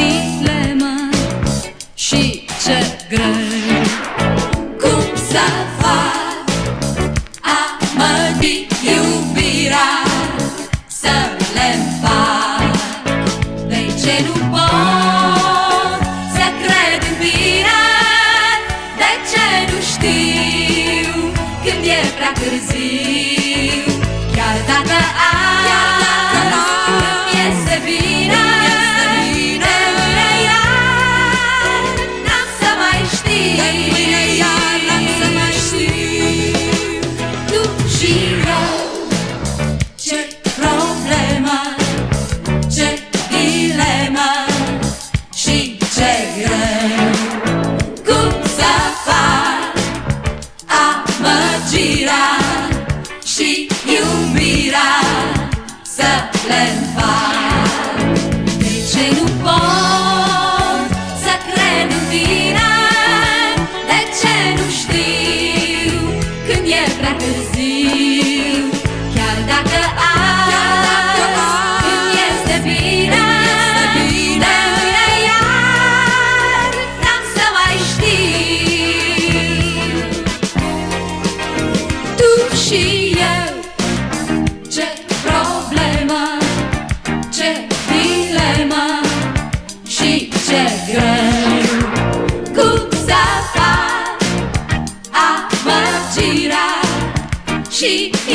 dilemă și ce greu. Cum să fac? A mă iubirea. Să le fac. De ce nu pot să cred în bine? De ce nu știu când e prea târziu? Cum să fac amăgirea Și iubirea Să le fac De ce nu pot Să cred în tine? De ce nu știu Când e prea târziu? Chiar dacă ai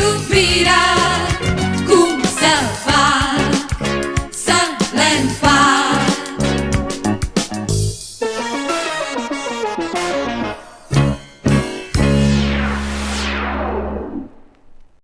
sofrirà com se fa, se l'enfà.